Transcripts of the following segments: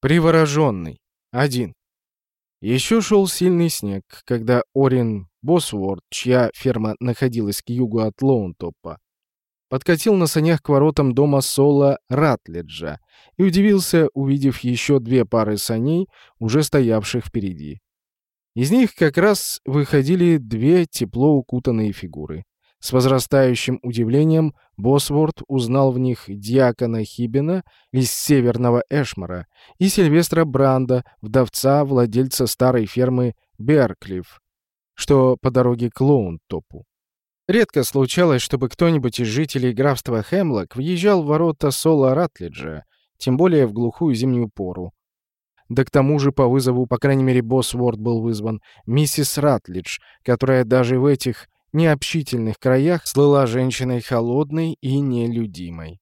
Привороженный. Один. Еще шел сильный снег, когда Орин Босворд, чья ферма находилась к югу от Лоунтопа, подкатил на санях к воротам дома Сола Ратледжа и удивился, увидев еще две пары саней, уже стоявших впереди. Из них как раз выходили две тепло укутанные фигуры. С возрастающим удивлением Босворд узнал в них диакона Хибина из северного Эшмара и Сильвестра Бранда, вдовца владельца старой фермы Берклифф, что по дороге к Лоунтопу. Редко случалось, чтобы кто-нибудь из жителей графства Хемлок въезжал в ворота Сола Ратлиджа, тем более в глухую зимнюю пору. Да к тому же по вызову, по крайней мере, Босворд был вызван, миссис Ратлидж, которая даже в этих необщительных краях слыла женщиной холодной и нелюдимой.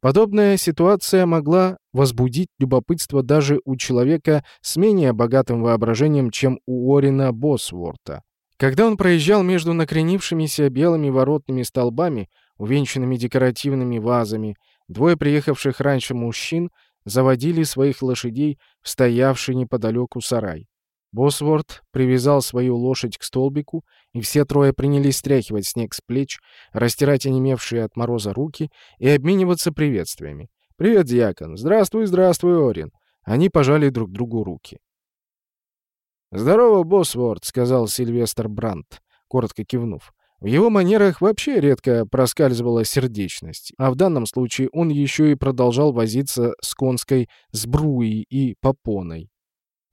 Подобная ситуация могла возбудить любопытство даже у человека с менее богатым воображением, чем у Орина Босворта. Когда он проезжал между накренившимися белыми воротными столбами, увенчанными декоративными вазами, двое приехавших раньше мужчин заводили своих лошадей в стоявший неподалеку сарай. Босворд привязал свою лошадь к столбику, и все трое принялись стряхивать снег с плеч, растирать онемевшие от мороза руки и обмениваться приветствиями. «Привет, дьякон! Здравствуй, здравствуй, Орин!» Они пожали друг другу руки. «Здорово, Босворд!» — сказал Сильвестр Брандт, коротко кивнув. В его манерах вообще редко проскальзывала сердечность, а в данном случае он еще и продолжал возиться с конской сбруей и попоной.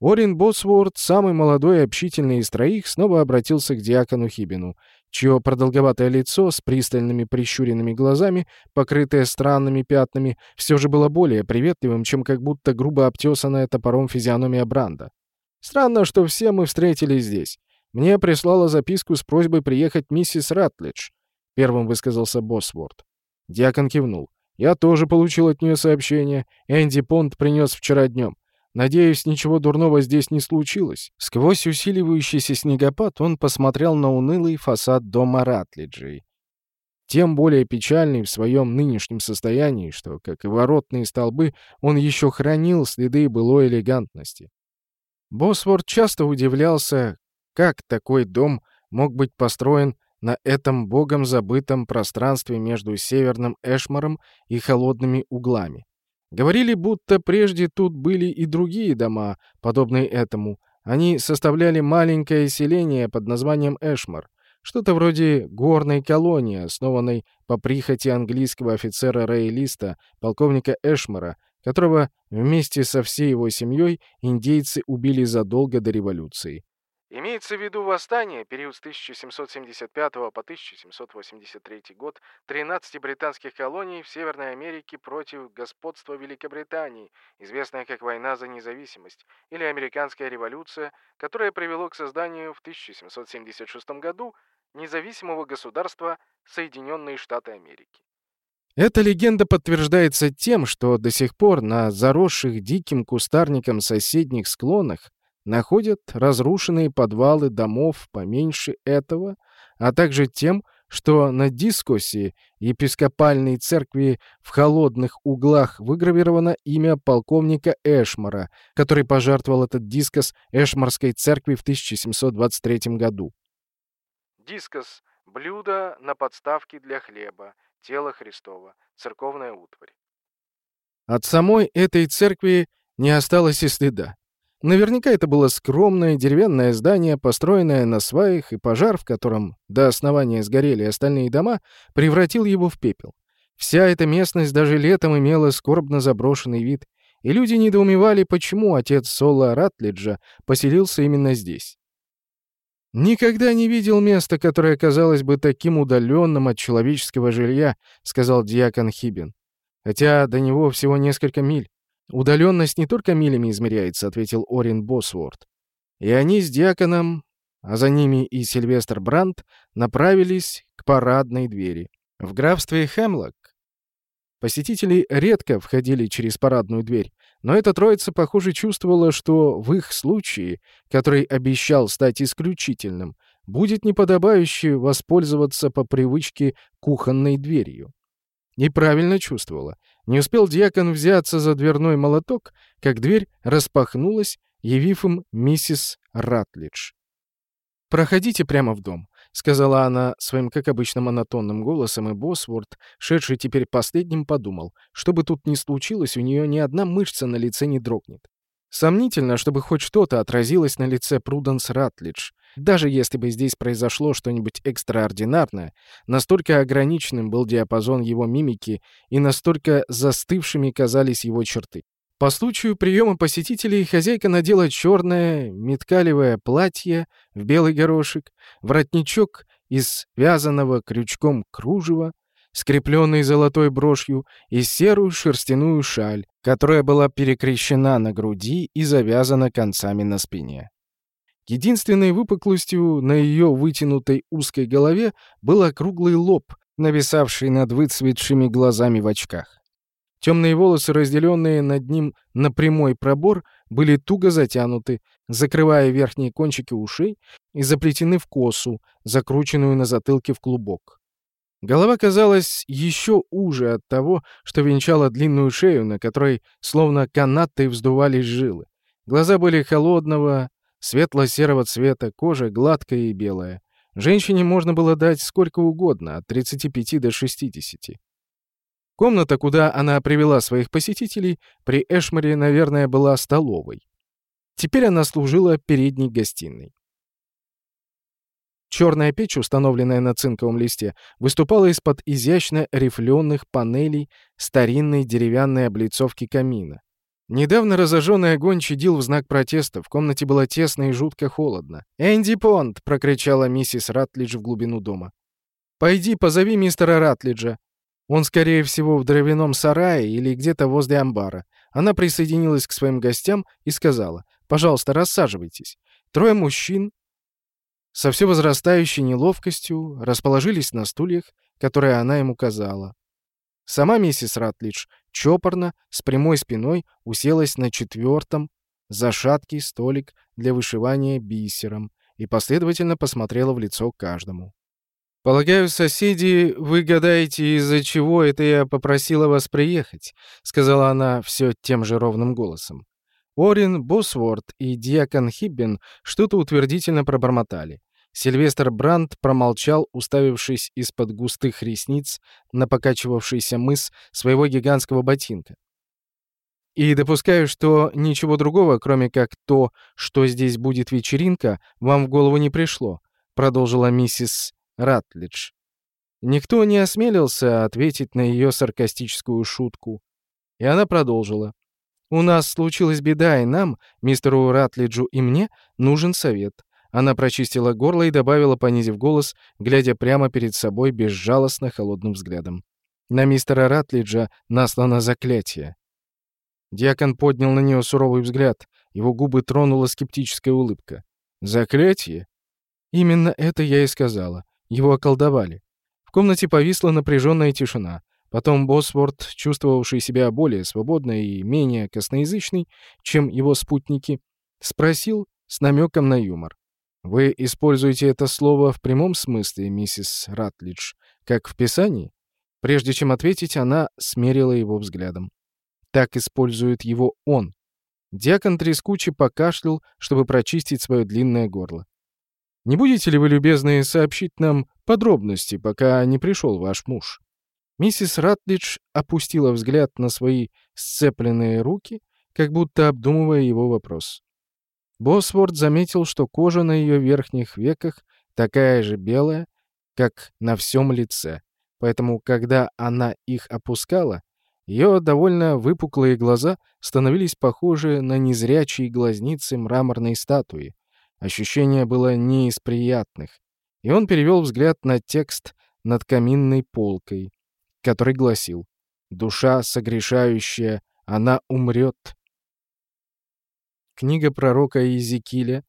Орин Босворд, самый молодой и общительный из троих, снова обратился к диакону Хибину, чье продолговатое лицо с пристальными прищуренными глазами, покрытое странными пятнами, все же было более приветливым, чем как будто грубо обтесанная топором физиономия Бранда. «Странно, что все мы встретились здесь. Мне прислала записку с просьбой приехать миссис Ратлидж», — первым высказался Босворд. Диакон кивнул. «Я тоже получил от нее сообщение. Энди Понт принес вчера днем. Надеюсь, ничего дурного здесь не случилось. Сквозь усиливающийся снегопад он посмотрел на унылый фасад дома Ратлиджей. Тем более печальный в своем нынешнем состоянии, что, как и воротные столбы, он еще хранил следы былой элегантности. Босворд часто удивлялся, как такой дом мог быть построен на этом богом забытом пространстве между северным Эшмаром и холодными углами. Говорили, будто прежде тут были и другие дома, подобные этому. Они составляли маленькое селение под названием Эшмар, что-то вроде горной колонии, основанной по прихоти английского офицера-роялиста, полковника Эшмара, которого вместе со всей его семьей индейцы убили задолго до революции. Имеется в виду восстание, период с 1775 по 1783 год, 13 британских колоний в Северной Америке против господства Великобритании, известная как война за независимость, или Американская революция, которая привело к созданию в 1776 году независимого государства Соединенные Штаты Америки. Эта легенда подтверждается тем, что до сих пор на заросших диким кустарником соседних склонах находят разрушенные подвалы домов поменьше этого, а также тем, что на дискосе епископальной церкви в холодных углах выгравировано имя полковника Эшмара, который пожертвовал этот дискос Эшмарской церкви в 1723 году. Дискос — блюдо на подставке для хлеба, тело Христова, церковная утварь. От самой этой церкви не осталось и следа. Наверняка это было скромное деревянное здание, построенное на сваях, и пожар, в котором до основания сгорели остальные дома, превратил его в пепел. Вся эта местность даже летом имела скорбно заброшенный вид, и люди недоумевали, почему отец Сола Ратлиджа поселился именно здесь. «Никогда не видел места, которое казалось бы таким удаленным от человеческого жилья», — сказал диакон Хибин. «Хотя до него всего несколько миль». «Удаленность не только милями измеряется», — ответил Орин Босворд. И они с Диаконом, а за ними и Сильвестр Брандт, направились к парадной двери. В графстве Хемлок посетители редко входили через парадную дверь, но эта троица, похоже, чувствовала, что в их случае, который обещал стать исключительным, будет неподобающе воспользоваться по привычке кухонной дверью. И правильно чувствовала. Не успел дьякон взяться за дверной молоток, как дверь распахнулась, явив им миссис Ратлидж. «Проходите прямо в дом», — сказала она своим, как обычно, монотонным голосом, и Босворд, шедший теперь последним, подумал, что бы тут ни случилось, у нее ни одна мышца на лице не дрогнет. Сомнительно, чтобы хоть что-то отразилось на лице Пруденс Ратлидж. Даже если бы здесь произошло что-нибудь экстраординарное, настолько ограниченным был диапазон его мимики и настолько застывшими казались его черты. По случаю приема посетителей хозяйка надела черное меткалевое платье в белый горошек, воротничок из вязаного крючком кружева, скрепленный золотой брошью, и серую шерстяную шаль, которая была перекрещена на груди и завязана концами на спине. Единственной выпуклостью на ее вытянутой узкой голове был округлый лоб, нависавший над выцветшими глазами в очках. Темные волосы, разделенные над ним на прямой пробор, были туго затянуты, закрывая верхние кончики ушей и заплетены в косу, закрученную на затылке в клубок. Голова казалась еще уже от того, что венчала длинную шею, на которой словно канаты вздувались жилы. Глаза были холодного, светло-серого цвета, кожа гладкая и белая. Женщине можно было дать сколько угодно, от 35 до 60. Комната, куда она привела своих посетителей, при Эшмаре, наверное, была столовой. Теперь она служила передней гостиной. Черная печь, установленная на цинковом листе, выступала из-под изящно рифленых панелей старинной деревянной облицовки камина. Недавно разожженный огонь чадил в знак протеста. В комнате было тесно и жутко холодно. «Энди Понт!» — прокричала миссис Ратлидж в глубину дома. «Пойди, позови мистера Ратлиджа. Он, скорее всего, в дровяном сарае или где-то возле амбара». Она присоединилась к своим гостям и сказала, «Пожалуйста, рассаживайтесь». Трое мужчин со все возрастающей неловкостью расположились на стульях, которые она им указала. Сама миссис Ратлидж чопорно, с прямой спиной, уселась на четвертом, за шаткий столик для вышивания бисером и последовательно посмотрела в лицо каждому. «Полагаю, соседи, вы гадаете, из-за чего это я попросила вас приехать», — сказала она все тем же ровным голосом. Орин Босворд и Диакон Хиббин что-то утвердительно пробормотали. Сильвестр Брандт промолчал, уставившись из-под густых ресниц на покачивавшийся мыс своего гигантского ботинка. «И допускаю, что ничего другого, кроме как то, что здесь будет вечеринка, вам в голову не пришло», — продолжила миссис Ратлидж. Никто не осмелился ответить на ее саркастическую шутку. И она продолжила. У нас случилась беда, и нам, мистеру Ратлиджу и мне, нужен совет. Она прочистила горло и добавила, понизив голос, глядя прямо перед собой безжалостно холодным взглядом. На мистера Ратлиджа наслано заклятие. Диакон поднял на нее суровый взгляд. Его губы тронула скептическая улыбка. «Заклятие?» «Именно это я и сказала. Его околдовали». В комнате повисла напряженная тишина. Потом Босворд, чувствовавший себя более свободно и менее косноязычный, чем его спутники, спросил с намеком на юмор. «Вы используете это слово в прямом смысле, миссис Ратлидж, как в Писании?» Прежде чем ответить, она смерила его взглядом. Так использует его он. Диакон трескуче покашлял, чтобы прочистить свое длинное горло. «Не будете ли вы, любезны, сообщить нам подробности, пока не пришел ваш муж?» Миссис Ратлидж опустила взгляд на свои сцепленные руки, как будто обдумывая его вопрос. Босворд заметил, что кожа на ее верхних веках такая же белая, как на всем лице, поэтому, когда она их опускала, ее довольно выпуклые глаза становились похожи на незрячие глазницы мраморной статуи. Ощущение было не из приятных, и он перевел взгляд на текст над каминной полкой который гласил «Душа согрешающая, она умрет». Книга пророка Иезекииля,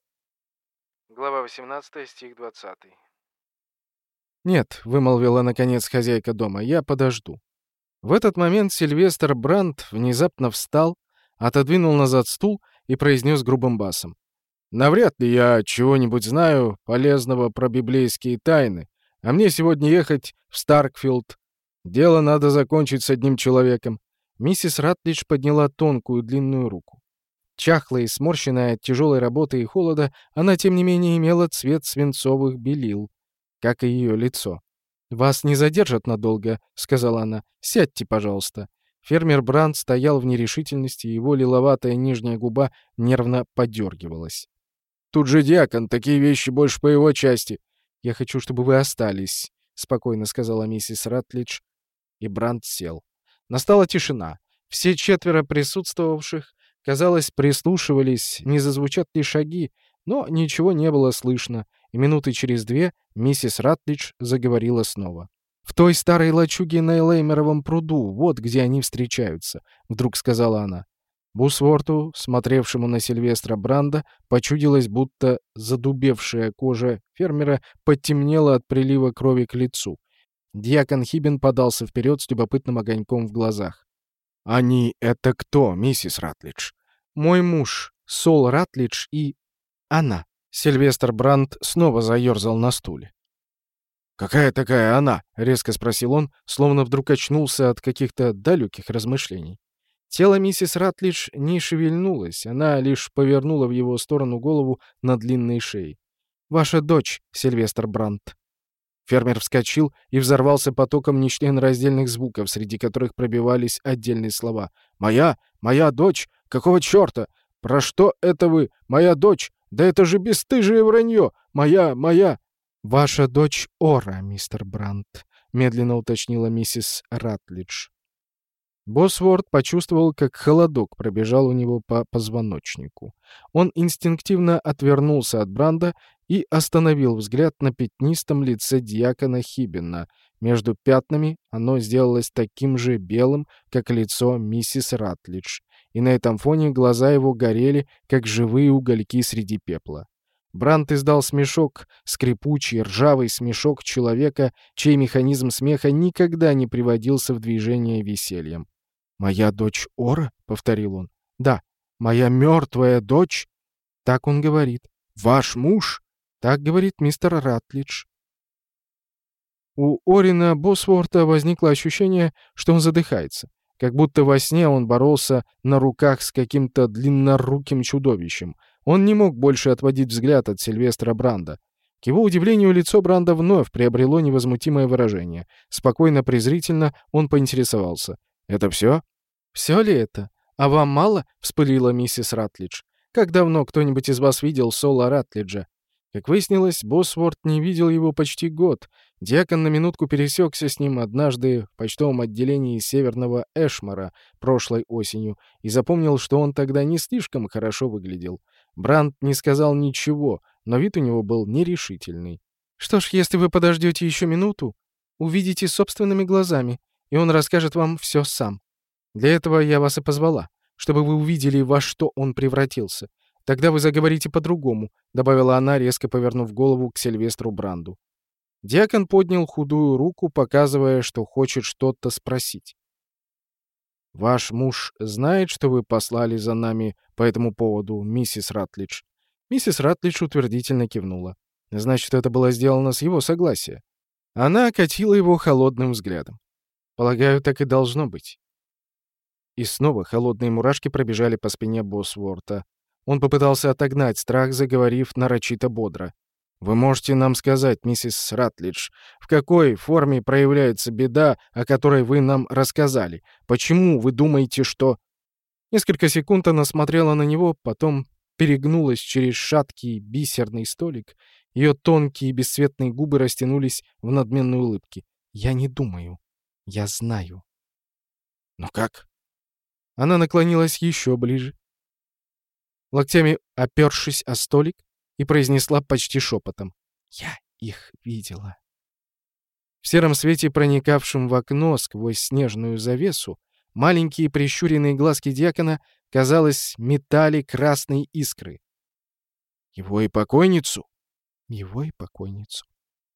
глава 18, стих 20. «Нет», — вымолвила наконец хозяйка дома, — «я подожду». В этот момент Сильвестр Брандт внезапно встал, отодвинул назад стул и произнес грубым басом. «Навряд ли я чего-нибудь знаю полезного про библейские тайны, а мне сегодня ехать в Старкфилд Дело надо закончить с одним человеком». Миссис Ратлидж подняла тонкую длинную руку. Чахлая и сморщенная от тяжелой работы и холода, она, тем не менее, имела цвет свинцовых белил, как и ее лицо. «Вас не задержат надолго», — сказала она. «Сядьте, пожалуйста». Фермер Бранд стоял в нерешительности, его лиловатая нижняя губа нервно подергивалась. «Тут же диакон, такие вещи больше по его части». «Я хочу, чтобы вы остались», — спокойно сказала миссис Ратлидж, и Бранд сел. Настала тишина. Все четверо присутствовавших, казалось, прислушивались, не зазвучат ли шаги, но ничего не было слышно, и минуты через две миссис Ратлидж заговорила снова. «В той старой лачуге на Элеймеровом пруду, вот где они встречаются», — вдруг сказала она. Бусворту, смотревшему на Сильвестра Бранда, почудилось, будто задубевшая кожа фермера потемнела от прилива крови к лицу. Дьякон Хибин подался вперед с любопытным огоньком в глазах. «Они — это кто, миссис Ратлидж?» «Мой муж, Сол Ратлидж и... она». Сильвестр Бранд снова заерзал на стуле. «Какая такая она?» — резко спросил он, словно вдруг очнулся от каких-то далеких размышлений. Тело миссис Ратлидж не шевельнулось, она лишь повернула в его сторону голову на длинной шее. «Ваша дочь, Сильвестр Брандт». Фермер вскочил и взорвался потоком нечленораздельных звуков, среди которых пробивались отдельные слова. «Моя? Моя дочь? Какого черта? Про что это вы? Моя дочь? Да это же бесстыжее вранье! Моя, моя!» «Ваша дочь Ора, мистер Брандт», — медленно уточнила миссис Ратлидж. Босворд почувствовал, как холодок пробежал у него по позвоночнику. Он инстинктивно отвернулся от Бранда и остановил взгляд на пятнистом лице дьякона Хибина. Между пятнами оно сделалось таким же белым, как лицо миссис Ратлидж, и на этом фоне глаза его горели, как живые угольки среди пепла. Бранд издал смешок, скрипучий, ржавый смешок человека, чей механизм смеха никогда не приводился в движение весельем. «Моя дочь Ора?» — повторил он. «Да, моя мертвая дочь?» Так он говорит. «Ваш муж?» Так говорит мистер Ратлидж. У Орина Босворта возникло ощущение, что он задыхается, как будто во сне он боролся на руках с каким-то длинноруким чудовищем. Он не мог больше отводить взгляд от Сильвестра Бранда. К его удивлению, лицо Бранда вновь приобрело невозмутимое выражение. Спокойно-презрительно он поинтересовался. «Это все?» «Все ли это? А вам мало?» — вспылила миссис Ратлидж. «Как давно кто-нибудь из вас видел Сола Ратлиджа?» Как выяснилось, Босворт не видел его почти год. Диакон на минутку пересекся с ним однажды в почтовом отделении Северного Эшмара прошлой осенью и запомнил, что он тогда не слишком хорошо выглядел. Бранд не сказал ничего, но вид у него был нерешительный. «Что ж, если вы подождете еще минуту, увидите собственными глазами, и он расскажет вам все сам. Для этого я вас и позвала, чтобы вы увидели, во что он превратился. Тогда вы заговорите по-другому», — добавила она, резко повернув голову к Сильвестру Бранду. Диакон поднял худую руку, показывая, что хочет что-то спросить. «Ваш муж знает, что вы послали за нами по этому поводу, миссис Ратлидж?» Миссис Ратлидж утвердительно кивнула. «Значит, это было сделано с его согласия». Она окатила его холодным взглядом. «Полагаю, так и должно быть. И снова холодные мурашки пробежали по спине Босворта. Он попытался отогнать страх, заговорив нарочито бодро. «Вы можете нам сказать, миссис Ратлидж, в какой форме проявляется беда, о которой вы нам рассказали? Почему вы думаете, что...» Несколько секунд она смотрела на него, потом перегнулась через шаткий бисерный столик. Ее тонкие бесцветные губы растянулись в надменной улыбке. «Я не думаю. Я знаю». «Но как? Она наклонилась еще ближе, локтями опершись о столик, и произнесла почти шепотом. «Я их видела». В сером свете, проникавшем в окно сквозь снежную завесу, маленькие прищуренные глазки дьякона, казалось, метали красные искры. «Его и покойницу?» «Его и покойницу».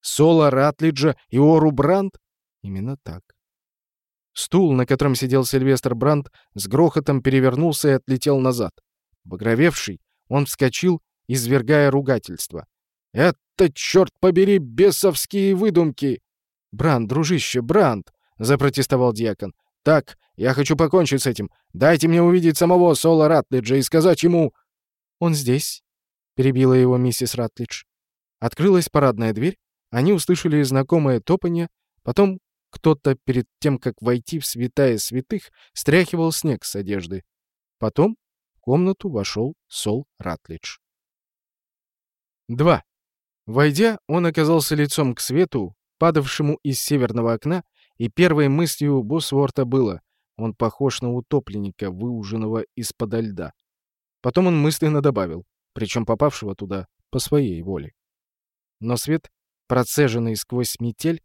«Соло Ратлиджа и Ору Бранд?» «Именно так». Стул, на котором сидел Сильвестр Бранд, с грохотом перевернулся и отлетел назад. Багровевший, он вскочил, извергая ругательство. «Это, черт побери, бесовские выдумки!» «Бранд, дружище, Бранд!» — запротестовал дьякон. «Так, я хочу покончить с этим. Дайте мне увидеть самого Сола Ратлиджа и сказать ему...» «Он здесь», — перебила его миссис Ратлидж. Открылась парадная дверь, они услышали знакомое топанье, потом кто-то перед тем, как войти в святая святых, стряхивал снег с одежды. Потом комнату вошел Сол Ратлидж. 2. Войдя, он оказался лицом к свету, падавшему из северного окна, и первой мыслью Босворта было «он похож на утопленника, выуженного из-под льда». Потом он мысленно добавил, причем попавшего туда по своей воле. Но свет, процеженный сквозь метель,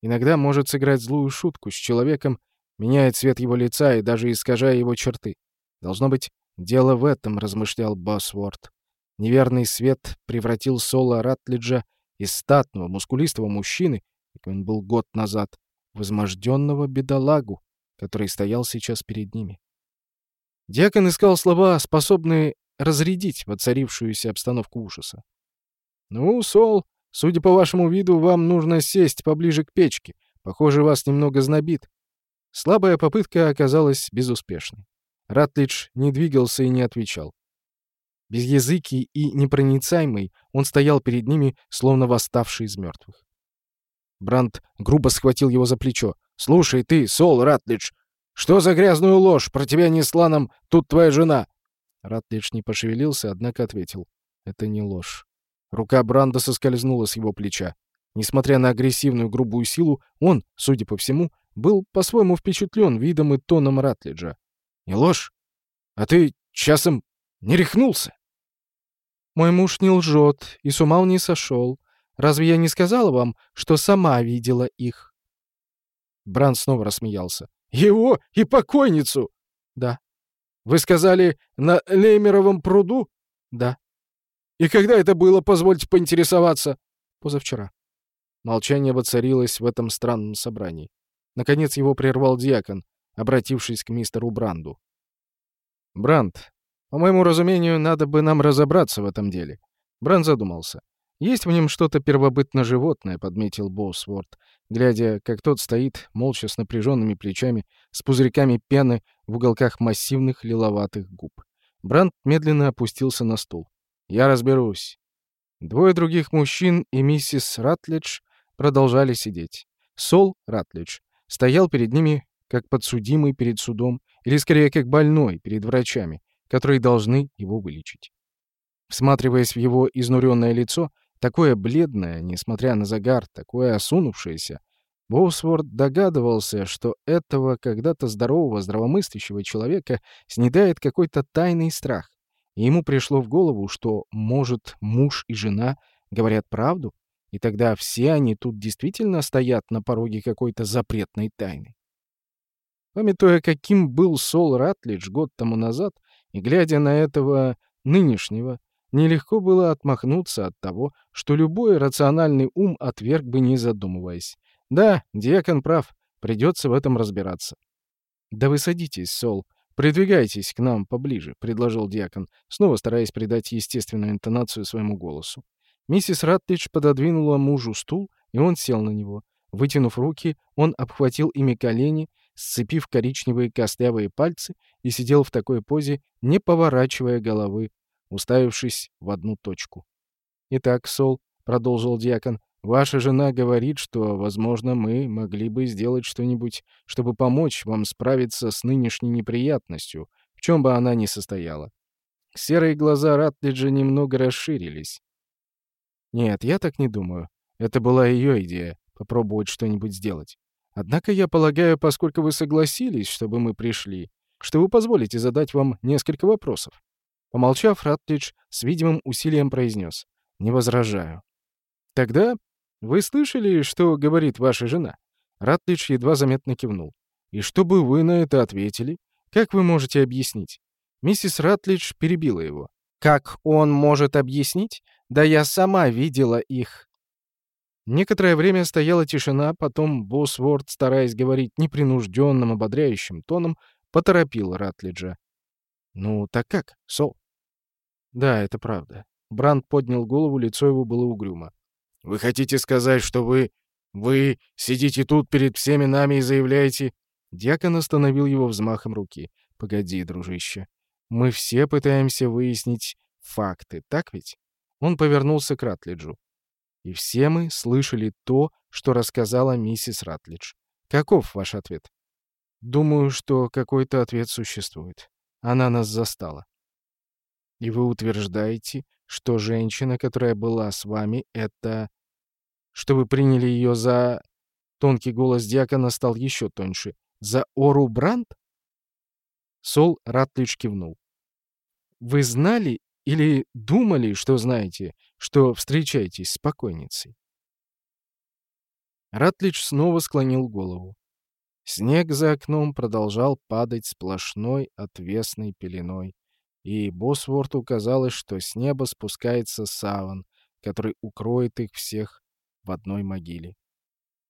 иногда может сыграть злую шутку с человеком, меняя цвет его лица и даже искажая его черты. Должно быть, дело в этом, размышлял Босворт. Неверный свет превратил Соло Ратлиджа из статного, мускулистого мужчины, как он был год назад, в бедолагу, который стоял сейчас перед ними. Диакон искал слова, способные разрядить воцарившуюся обстановку ужаса. «Ну, Сол, судя по вашему виду, вам нужно сесть поближе к печке. Похоже, вас немного знобит». Слабая попытка оказалась безуспешной. Ратлидж не двигался и не отвечал. Безязыкий и непроницаемый, он стоял перед ними, словно восставший из мертвых. Бранд грубо схватил его за плечо. «Слушай ты, Сол Ратлидж, что за грязную ложь про тебя несла нам тут твоя жена?» Ратлидж не пошевелился, однако ответил. «Это не ложь». Рука Бранда соскользнула с его плеча. Несмотря на агрессивную грубую силу, он, судя по всему, был по-своему впечатлен видом и тоном Ратлиджа. «Не ложь? А ты часом не рехнулся?» Мой муж не лжет и с ума не сошел. Разве я не сказала вам, что сама видела их?» Бран снова рассмеялся. «Его и покойницу!» «Да». «Вы сказали, на Леймеровом пруду?» «Да». «И когда это было, позвольте поинтересоваться?» «Позавчера». Молчание воцарилось в этом странном собрании. Наконец его прервал диакон, обратившись к мистеру Бранду. «Бранд, по моему разумению, надо бы нам разобраться в этом деле. Бран задумался. Есть в нем что-то первобытно-животное, подметил Боусворд, глядя, как тот стоит, молча с напряженными плечами, с пузырьками пены в уголках массивных лиловатых губ. Бранд медленно опустился на стул. «Я разберусь». Двое других мужчин и миссис Ратлидж продолжали сидеть. Сол Ратлидж стоял перед ними, как подсудимый перед судом, или скорее как больной перед врачами, которые должны его вылечить. Всматриваясь в его изнуренное лицо, такое бледное, несмотря на загар, такое осунувшееся, Боусворд догадывался, что этого когда-то здорового, здравомыслящего человека снедает какой-то тайный страх. И ему пришло в голову, что, может, муж и жена говорят правду, и тогда все они тут действительно стоят на пороге какой-то запретной тайны. Памятуя, каким был Сол Ратлидж год тому назад, и, глядя на этого нынешнего, нелегко было отмахнуться от того, что любой рациональный ум отверг бы, не задумываясь. Да, диакон прав, придется в этом разбираться. «Да вы садитесь, Сол, придвигайтесь к нам поближе», — предложил диакон, снова стараясь придать естественную интонацию своему голосу. Миссис Раттидж пододвинула мужу стул, и он сел на него. Вытянув руки, он обхватил ими колени, сцепив коричневые костлявые пальцы, и сидел в такой позе, не поворачивая головы, уставившись в одну точку. «Итак, Сол», — продолжил диакон, — «ваша жена говорит, что, возможно, мы могли бы сделать что-нибудь, чтобы помочь вам справиться с нынешней неприятностью, в чем бы она ни состояла». Серые глаза Ратлиджа немного расширились. «Нет, я так не думаю. Это была ее идея — попробовать что-нибудь сделать. Однако я полагаю, поскольку вы согласились, чтобы мы пришли, что вы позволите задать вам несколько вопросов». Помолчав, Ратлидж с видимым усилием произнес. «Не возражаю». «Тогда вы слышали, что говорит ваша жена?» Ратлидж едва заметно кивнул. «И что бы вы на это ответили? Как вы можете объяснить?» Миссис Ратлидж перебила его. «Как он может объяснить? Да я сама видела их. Некоторое время стояла тишина, потом Босворд, стараясь говорить непринужденным, ободряющим тоном, поторопил Ратлиджа. «Ну, так как, Сол?» «Да, это правда». Бранд поднял голову, лицо его было угрюмо. «Вы хотите сказать, что вы Вы сидите тут перед всеми нами и заявляете...» Дьякон остановил его взмахом руки. «Погоди, дружище. Мы все пытаемся выяснить факты, так ведь?» Он повернулся к Ратлиджу. «И все мы слышали то, что рассказала миссис Ратлидж. Каков ваш ответ?» «Думаю, что какой-то ответ существует. Она нас застала». «И вы утверждаете, что женщина, которая была с вами, это что вы приняли ее за...» Тонкий голос диакона стал еще тоньше. «За Ору Бранд?» Сол Ратлич кивнул. «Вы знали или думали, что знаете, что встречаетесь с покойницей?» Ратлич снова склонил голову. Снег за окном продолжал падать сплошной отвесной пеленой, и Босворту казалось, что с неба спускается саван, который укроет их всех в одной могиле.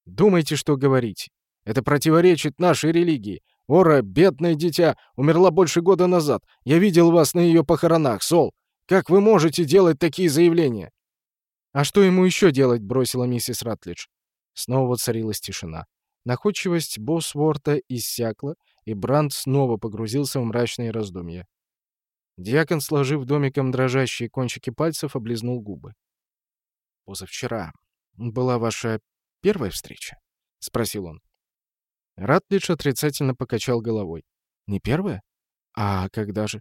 «Думайте, что говорить. Это противоречит нашей религии. Ора, бедное дитя, умерла больше года назад. Я видел вас на ее похоронах, Сол. Как вы можете делать такие заявления?» «А что ему еще делать?» — бросила миссис Ратлидж. Снова воцарилась тишина. Находчивость Босворта иссякла, и Бранд снова погрузился в мрачные раздумья. Диакон, сложив домиком дрожащие кончики пальцев, облизнул губы. «Позавчера была ваша первая встреча?» — спросил он. Ратлидж отрицательно покачал головой. «Не первая? А когда же?»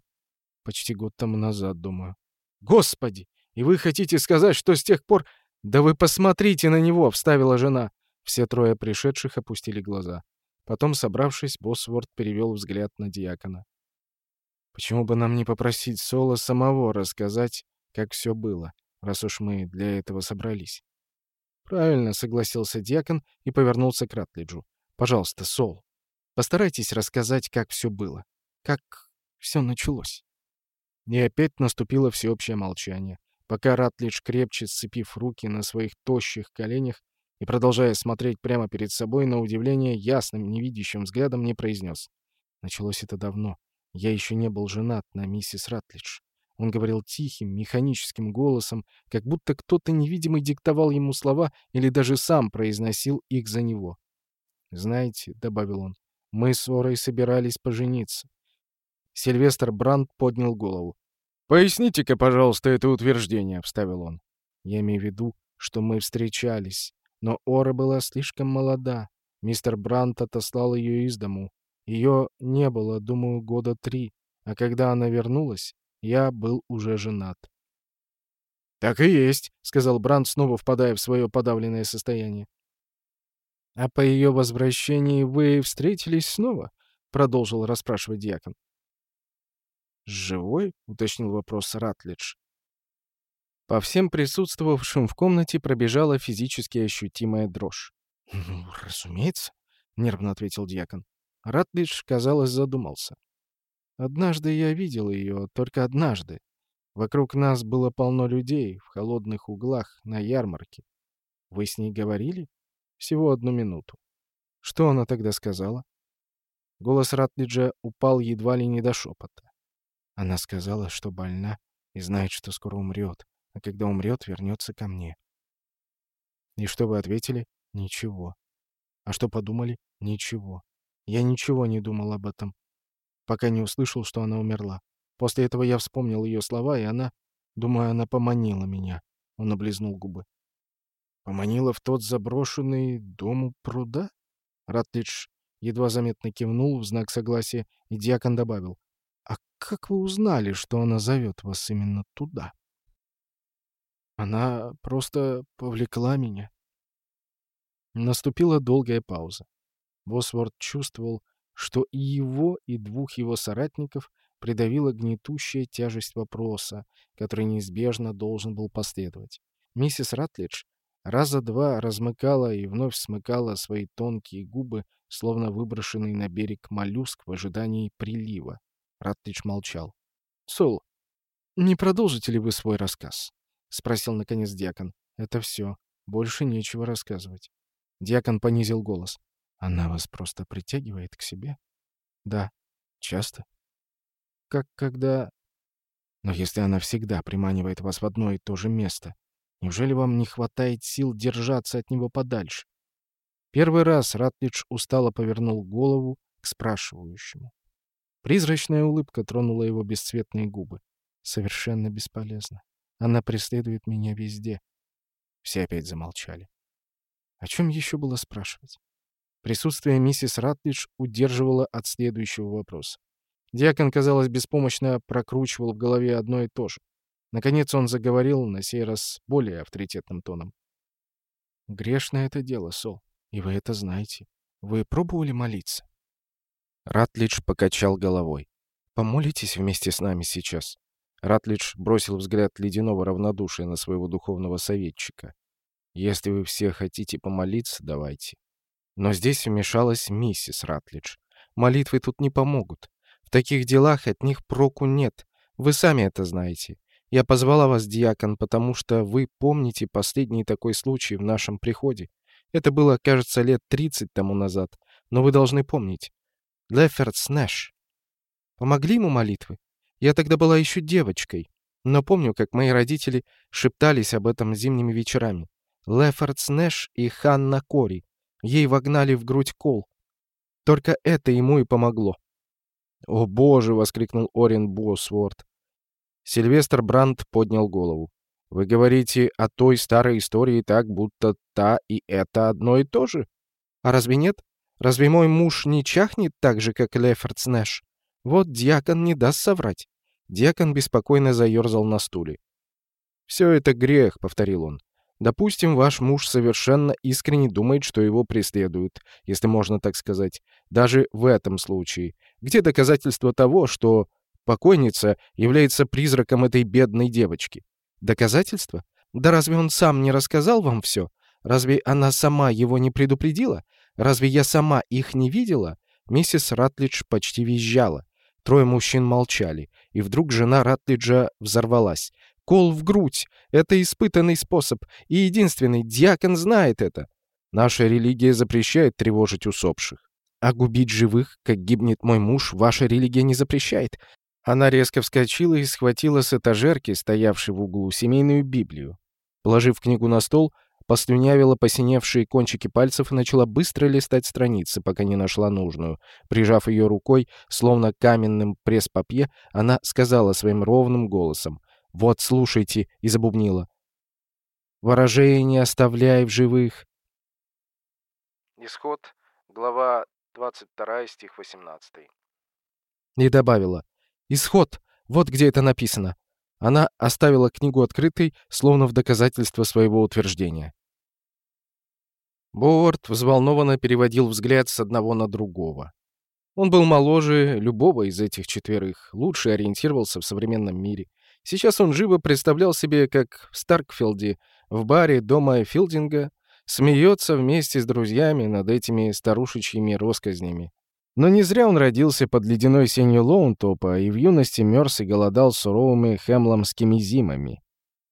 «Почти год тому назад, думаю». «Господи! И вы хотите сказать, что с тех пор...» «Да вы посмотрите на него!» — вставила жена. Все трое пришедших опустили глаза. Потом, собравшись, Босворд перевел взгляд на диакона. «Почему бы нам не попросить Соло самого рассказать, как все было, раз уж мы для этого собрались?» «Правильно», — согласился диакон и повернулся к Ратлиджу. «Пожалуйста, Сол, постарайтесь рассказать, как все было, как все началось». И опять наступило всеобщее молчание, пока Ратлидж, крепче сцепив руки на своих тощих коленях и продолжая смотреть прямо перед собой, на удивление ясным, невидящим взглядом не произнес. Началось это давно. Я еще не был женат на миссис Ратлидж. Он говорил тихим, механическим голосом, как будто кто-то невидимый диктовал ему слова или даже сам произносил их за него. «Знаете», — добавил он, — «мы с Орой собирались пожениться». Сильвестр Брандт поднял голову. «Поясните-ка, пожалуйста, это утверждение», — вставил он. «Я имею в виду, что мы встречались, но Ора была слишком молода. Мистер Брандт отослал ее из дому. Ее не было, думаю, года три, а когда она вернулась, я был уже женат. «Так и есть», — сказал Бранд, снова впадая в свое подавленное состояние. «А по ее возвращении вы встретились снова?» — продолжил расспрашивать дьякон. «Живой?» — уточнил вопрос Ратлидж. По всем присутствовавшим в комнате пробежала физически ощутимая дрожь. «Ну, разумеется», — нервно ответил дьякон. Ратлидж, казалось, задумался. Однажды я видел ее, только однажды. Вокруг нас было полно людей, в холодных углах, на ярмарке. Вы с ней говорили? Всего одну минуту. Что она тогда сказала? Голос Ратлиджа упал едва ли не до шепота. Она сказала, что больна и знает, что скоро умрет, а когда умрет, вернется ко мне. И что вы ответили? Ничего. А что подумали? Ничего. Я ничего не думал об этом пока не услышал, что она умерла. После этого я вспомнил ее слова, и она... Думаю, она поманила меня. Он облизнул губы. Поманила в тот заброшенный дом у пруда? Ратлидж едва заметно кивнул в знак согласия, и диакон добавил. «А как вы узнали, что она зовет вас именно туда?» «Она просто повлекла меня». Наступила долгая пауза. Босворд чувствовал, что и его, и двух его соратников придавила гнетущая тяжесть вопроса, который неизбежно должен был последовать. Миссис Ратлидж раза два размыкала и вновь смыкала свои тонкие губы, словно выброшенный на берег моллюск в ожидании прилива. Ратлидж молчал. «Сол, не продолжите ли вы свой рассказ?» — спросил, наконец, диакон. «Это все. Больше нечего рассказывать». Диакон понизил голос. Она вас просто притягивает к себе? Да. Часто? Как когда... Но если она всегда приманивает вас в одно и то же место, неужели вам не хватает сил держаться от него подальше? Первый раз Ратлидж устало повернул голову к спрашивающему. Призрачная улыбка тронула его бесцветные губы. Совершенно бесполезно. Она преследует меня везде. Все опять замолчали. О чем еще было спрашивать? Присутствие миссис Ратлидж удерживало от следующего вопроса. Диакон, казалось, беспомощно прокручивал в голове одно и то же. Наконец он заговорил, на сей раз более авторитетным тоном. «Грешное это дело, Сол, и вы это знаете. Вы пробовали молиться?» Ратлидж покачал головой. «Помолитесь вместе с нами сейчас». Ратлидж бросил взгляд ледяного равнодушия на своего духовного советчика. «Если вы все хотите помолиться, давайте». Но здесь вмешалась миссис Ратлидж. «Молитвы тут не помогут. В таких делах от них проку нет. Вы сами это знаете. Я позвала вас, диакон, потому что вы помните последний такой случай в нашем приходе. Это было, кажется, лет 30 тому назад. Но вы должны помнить. Леферт Снэш. Помогли ему молитвы? Я тогда была еще девочкой. Но помню, как мои родители шептались об этом зимними вечерами. Лефорд Снэш и Ханна Кори. Ей вогнали в грудь кол. Только это ему и помогло. «О боже!» — воскликнул Орин Босворд. Сильвестр Брандт поднял голову. «Вы говорите о той старой истории так, будто та и это одно и то же? А разве нет? Разве мой муж не чахнет так же, как Лефорд Снэш? Вот дьякон не даст соврать». Дьякон беспокойно заерзал на стуле. «Все это грех», — повторил он. «Допустим, ваш муж совершенно искренне думает, что его преследуют, если можно так сказать, даже в этом случае. Где доказательства того, что покойница является призраком этой бедной девочки? Доказательства? Да разве он сам не рассказал вам все? Разве она сама его не предупредила? Разве я сама их не видела?» Миссис Ратлидж почти визжала. Трое мужчин молчали, и вдруг жена Ратлиджа взорвалась. «Кол в грудь! Это испытанный способ, и единственный, дьякон знает это!» Наша религия запрещает тревожить усопших. А губить живых, как гибнет мой муж, ваша религия не запрещает. Она резко вскочила и схватила с этажерки, стоявшей в углу, семейную Библию. Положив книгу на стол, послюнявила посиневшие кончики пальцев и начала быстро листать страницы, пока не нашла нужную. Прижав ее рукой, словно каменным пресс-папье, она сказала своим ровным голосом. «Вот, слушайте», — и забубнила. «Ворожей не оставляй в живых». Исход, глава 22, стих 18. И добавила. «Исход! Вот где это написано!» Она оставила книгу открытой, словно в доказательство своего утверждения. Боуэрт взволнованно переводил взгляд с одного на другого. Он был моложе любого из этих четверых, лучше ориентировался в современном мире. Сейчас он живо представлял себе, как в Старкфилде, в баре дома Филдинга, смеется вместе с друзьями над этими старушечьими росказнями. Но не зря он родился под ледяной сенью Лоунтопа и в юности мерз и голодал суровыми хемломскими зимами.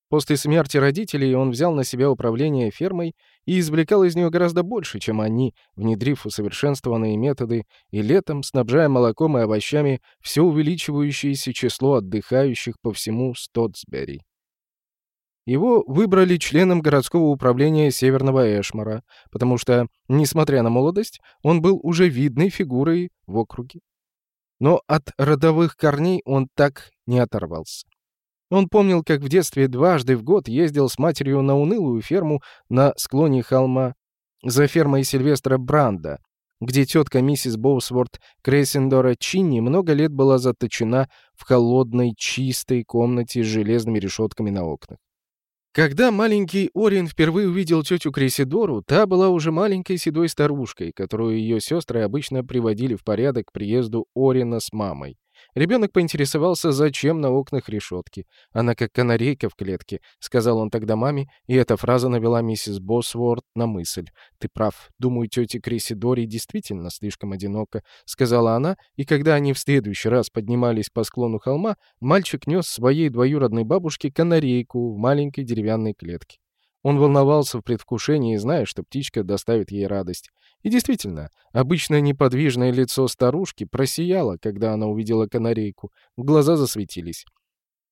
После смерти родителей он взял на себя управление фермой и извлекал из нее гораздо больше, чем они, внедрив усовершенствованные методы и летом, снабжая молоком и овощами все увеличивающееся число отдыхающих по всему Стотсбери. Его выбрали членом городского управления Северного Эшмара, потому что, несмотря на молодость, он был уже видной фигурой в округе. Но от родовых корней он так не оторвался. Он помнил, как в детстве дважды в год ездил с матерью на унылую ферму на склоне холма за фермой Сильвестра Бранда, где тетка миссис Боусворт Крейсендора Чинни много лет была заточена в холодной, чистой комнате с железными решетками на окнах. Когда маленький Орин впервые увидел тетю Крисидору, та была уже маленькой седой старушкой, которую ее сестры обычно приводили в порядок к приезду Орина с мамой. Ребенок поинтересовался, зачем на окнах решетки. Она как канарейка в клетке, сказал он тогда маме, и эта фраза навела миссис Босворд на мысль. «Ты прав. Думаю, тете Криси Дори действительно слишком одиноко», — сказала она, и когда они в следующий раз поднимались по склону холма, мальчик нес своей двоюродной бабушке канарейку в маленькой деревянной клетке. Он волновался в предвкушении, зная, что птичка доставит ей радость. И действительно, обычное неподвижное лицо старушки просияло, когда она увидела канарейку. Глаза засветились.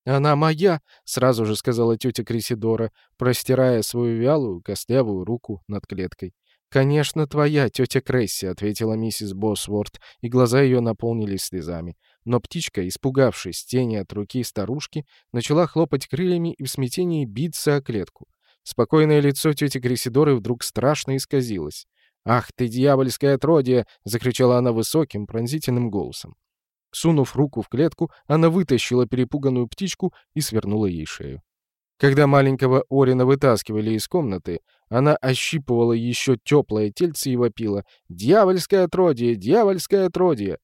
«Она моя!» — сразу же сказала тетя Крисидора, простирая свою вялую, костлявую руку над клеткой. «Конечно, твоя, тетя Кресси», — ответила миссис Босворт, и глаза ее наполнились слезами. Но птичка, испугавшись тени от руки старушки, начала хлопать крыльями и в смятении биться о клетку. Спокойное лицо тети Крисидоры вдруг страшно исказилось. «Ах ты, дьявольское отродье!» — закричала она высоким, пронзительным голосом. Сунув руку в клетку, она вытащила перепуганную птичку и свернула ей шею. Когда маленького Орина вытаскивали из комнаты, она ощипывала еще теплое тельце и вопила «Дьявольское отродье! Дьявольское отродье!»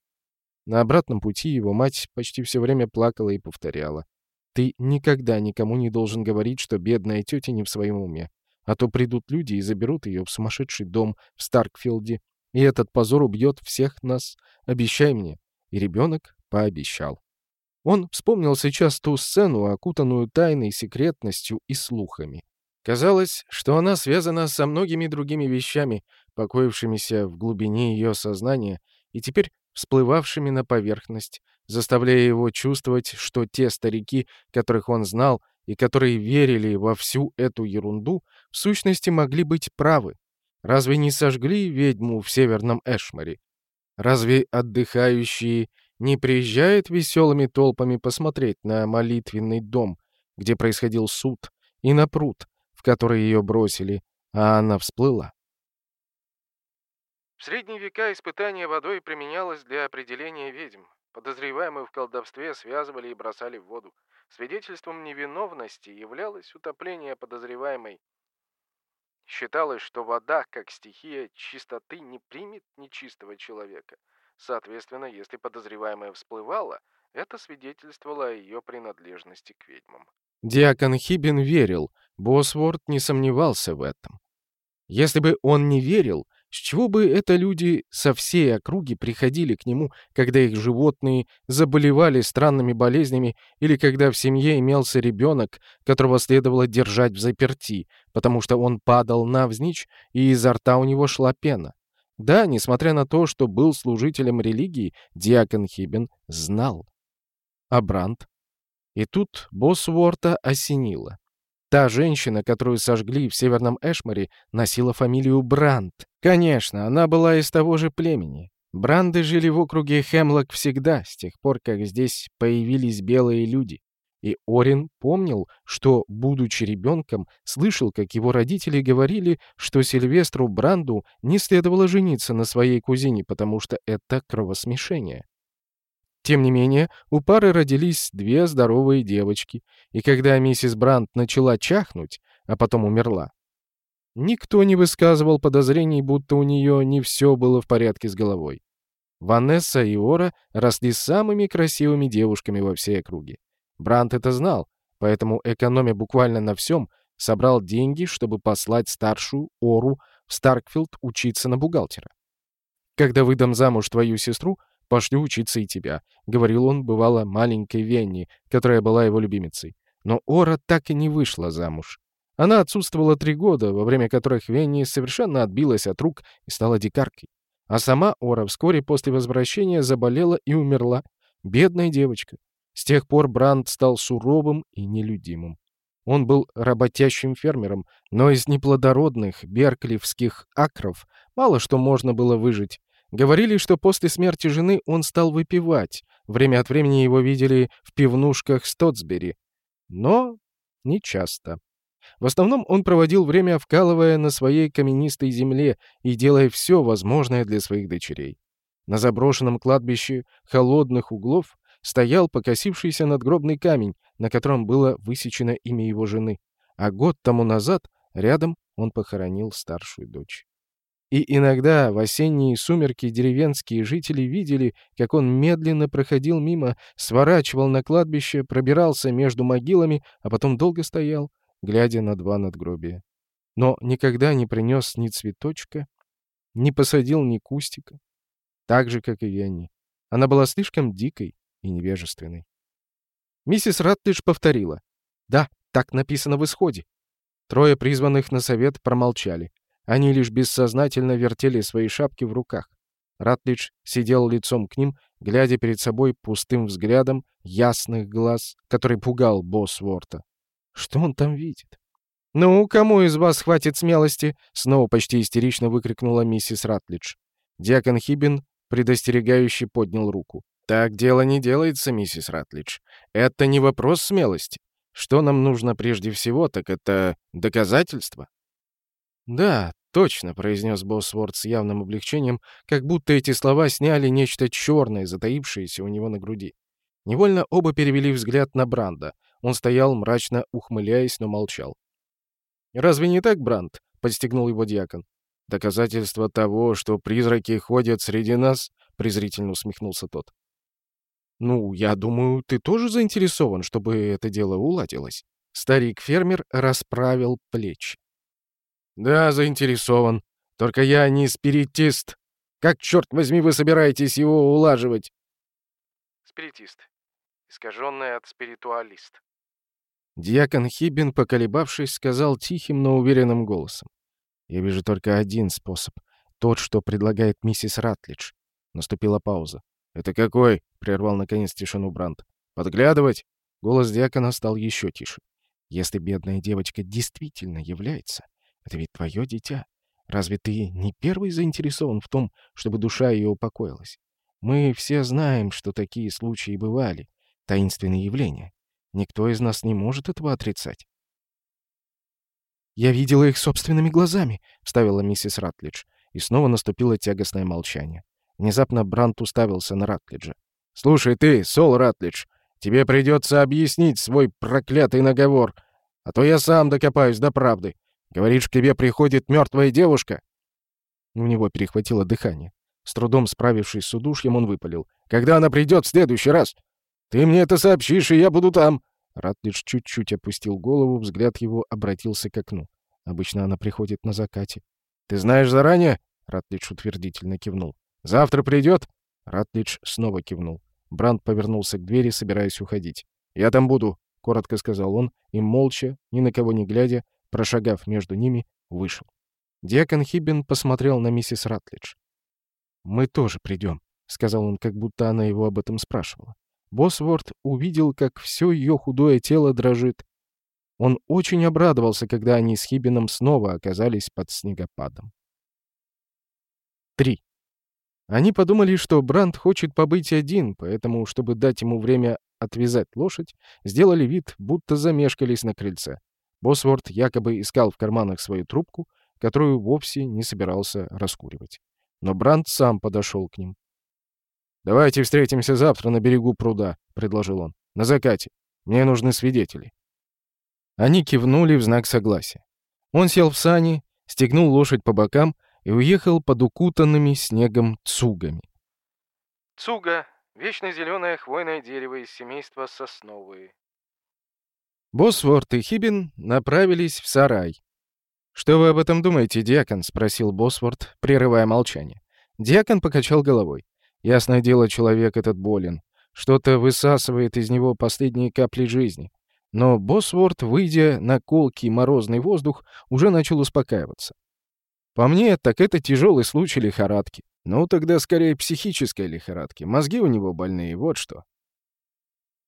На обратном пути его мать почти все время плакала и повторяла «Ты никогда никому не должен говорить, что бедная тетя не в своем уме, а то придут люди и заберут ее в сумасшедший дом в Старкфилде, и этот позор убьет всех нас. Обещай мне». И ребенок пообещал. Он вспомнил сейчас ту сцену, окутанную тайной секретностью и слухами. Казалось, что она связана со многими другими вещами, покоившимися в глубине ее сознания и теперь всплывавшими на поверхность, заставляя его чувствовать, что те старики, которых он знал и которые верили во всю эту ерунду, в сущности могли быть правы. Разве не сожгли ведьму в Северном Эшмаре? Разве отдыхающие не приезжает веселыми толпами посмотреть на молитвенный дом, где происходил суд, и на пруд, в который ее бросили, а она всплыла. В средние века испытание водой применялось для определения ведьм. Подозреваемых в колдовстве связывали и бросали в воду. Свидетельством невиновности являлось утопление подозреваемой. Считалось, что вода, как стихия чистоты, не примет нечистого человека — Соответственно, если подозреваемая всплывала, это свидетельствовало о ее принадлежности к ведьмам. Диакон Хибин верил, Босворд не сомневался в этом. Если бы он не верил, с чего бы это люди со всей округи приходили к нему, когда их животные заболевали странными болезнями или когда в семье имелся ребенок, которого следовало держать в заперти, потому что он падал навзничь, и изо рта у него шла пена? Да, несмотря на то, что был служителем религии, диакон Хибен знал. А Брандт? И тут босс Уорта осенило. Та женщина, которую сожгли в Северном Эшмаре, носила фамилию Брандт. Конечно, она была из того же племени. Бранды жили в округе Хемлок всегда, с тех пор, как здесь появились белые люди. И Орин помнил, что, будучи ребенком, слышал, как его родители говорили, что Сильвестру Бранду не следовало жениться на своей кузине, потому что это кровосмешение. Тем не менее, у пары родились две здоровые девочки, и когда миссис Бранд начала чахнуть, а потом умерла, никто не высказывал подозрений, будто у нее не все было в порядке с головой. Ванесса и Ора росли самыми красивыми девушками во всей округе. Брант это знал, поэтому, экономя буквально на всем, собрал деньги, чтобы послать старшую Ору в Старкфилд учиться на бухгалтера. «Когда выдам замуж твою сестру, пошлю учиться и тебя», — говорил он, бывало, маленькой Венни, которая была его любимицей. Но Ора так и не вышла замуж. Она отсутствовала три года, во время которых Венни совершенно отбилась от рук и стала дикаркой. А сама Ора вскоре после возвращения заболела и умерла. Бедная девочка. С тех пор Бранд стал суровым и нелюдимым. Он был работящим фермером, но из неплодородных берклифских акров мало что можно было выжить. Говорили, что после смерти жены он стал выпивать. Время от времени его видели в пивнушках Стотсбери. Но не часто. В основном он проводил время, вкалывая на своей каменистой земле и делая все возможное для своих дочерей. На заброшенном кладбище холодных углов стоял покосившийся надгробный камень, на котором было высечено имя его жены, а год тому назад рядом он похоронил старшую дочь. И иногда в осенние сумерки деревенские жители видели, как он медленно проходил мимо, сворачивал на кладбище, пробирался между могилами, а потом долго стоял, глядя на два надгробия. Но никогда не принес ни цветочка, не посадил ни кустика, так же, как и Венни. Она была слишком дикой, и невежественной. Миссис Раттидж повторила. «Да, так написано в исходе». Трое призванных на совет промолчали. Они лишь бессознательно вертели свои шапки в руках. Ратлидж сидел лицом к ним, глядя перед собой пустым взглядом ясных глаз, который пугал босс Ворта. Что он там видит? «Ну, кому из вас хватит смелости?» — снова почти истерично выкрикнула миссис Ратлидж. Диакон Хибин предостерегающе поднял руку. «Так дело не делается, миссис Ратлидж. Это не вопрос смелости. Что нам нужно прежде всего, так это доказательства». «Да, точно», — произнес Босворд с явным облегчением, как будто эти слова сняли нечто черное, затаившееся у него на груди. Невольно оба перевели взгляд на Бранда. Он стоял, мрачно ухмыляясь, но молчал. «Разве не так, Бранд?» — подстегнул его дьякон. «Доказательство того, что призраки ходят среди нас?» — презрительно усмехнулся тот. «Ну, я думаю, ты тоже заинтересован, чтобы это дело уладилось». Старик-фермер расправил плечи. «Да, заинтересован. Только я не спиритист. Как, черт возьми, вы собираетесь его улаживать?» Спиритист. Искаженный от спиритуалист. Дьякон Хибин, поколебавшись, сказал тихим, но уверенным голосом. «Я вижу только один способ. Тот, что предлагает миссис Ратлидж». Наступила пауза. «Это какой?» — прервал наконец тишину Брандт. «Подглядывать?» Голос диакона стал еще тише. «Если бедная девочка действительно является, это ведь твое дитя. Разве ты не первый заинтересован в том, чтобы душа ее упокоилась? Мы все знаем, что такие случаи бывали, таинственные явления. Никто из нас не может этого отрицать. «Я видела их собственными глазами», — вставила миссис Ратлидж. И снова наступило тягостное молчание. Внезапно Брант уставился на Ратлиджа. «Слушай ты, Сол Ратлидж, тебе придется объяснить свой проклятый наговор, а то я сам докопаюсь до правды. Говоришь, к тебе приходит мертвая девушка?» У него перехватило дыхание. С трудом справившись с удушьем, он выпалил. «Когда она придет в следующий раз? Ты мне это сообщишь, и я буду там!» Ратлидж чуть-чуть опустил голову, взгляд его обратился к окну. Обычно она приходит на закате. «Ты знаешь заранее?» Ратлидж утвердительно кивнул. «Завтра придет?» Ратлидж снова кивнул. Бранд повернулся к двери, собираясь уходить. «Я там буду», — коротко сказал он, и молча, ни на кого не глядя, прошагав между ними, вышел. Диакон Хиббин посмотрел на миссис Ратлидж. «Мы тоже придем», — сказал он, как будто она его об этом спрашивала. Босворд увидел, как все ее худое тело дрожит. Он очень обрадовался, когда они с Хибином снова оказались под снегопадом. 3. Они подумали, что Бранд хочет побыть один, поэтому, чтобы дать ему время отвязать лошадь, сделали вид, будто замешкались на крыльце. Босворд якобы искал в карманах свою трубку, которую вовсе не собирался раскуривать. Но Бранд сам подошел к ним. «Давайте встретимся завтра на берегу пруда», — предложил он. «На закате. Мне нужны свидетели». Они кивнули в знак согласия. Он сел в сани, стегнул лошадь по бокам и уехал под укутанными снегом цугами. Цуга — вечно зеленое хвойное дерево из семейства сосновые. Босворт и Хибин направились в сарай. «Что вы об этом думаете, Диакон?» — спросил Босворт, прерывая молчание. Диакон покачал головой. Ясное дело, человек этот болен. Что-то высасывает из него последние капли жизни. Но Босворт, выйдя на колкий морозный воздух, уже начал успокаиваться. По мне, так это тяжелый случай лихорадки. Ну, тогда скорее психической лихорадки. Мозги у него больные, вот что.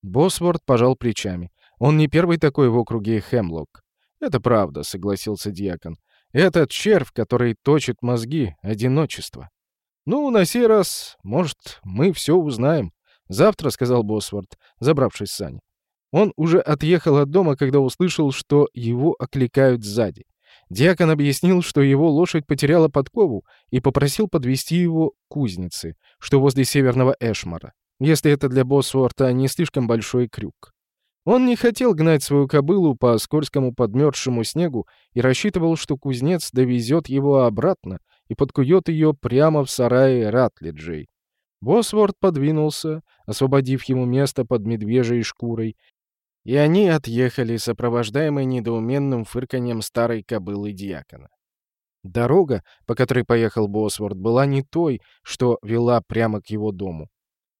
Босворт пожал плечами. Он не первый такой в округе Хемлок. Это правда, согласился Дьякон. Этот червь, который точит мозги, — одиночество. «Ну, на сей раз, может, мы все узнаем. Завтра», — сказал Босворд, забравшись в сани. Он уже отъехал от дома, когда услышал, что его окликают сзади. Диакон объяснил, что его лошадь потеряла подкову и попросил подвести его к кузнице, что возле северного Эшмара, если это для Босворта не слишком большой крюк. Он не хотел гнать свою кобылу по скользкому подмерзшему снегу и рассчитывал, что кузнец довезет его обратно, и подкует ее прямо в сарае Ратлиджей. Босворд подвинулся, освободив ему место под медвежьей шкурой, и они отъехали, сопровождаемые недоуменным фырканьем старой кобылы диакона. Дорога, по которой поехал Босворд, была не той, что вела прямо к его дому.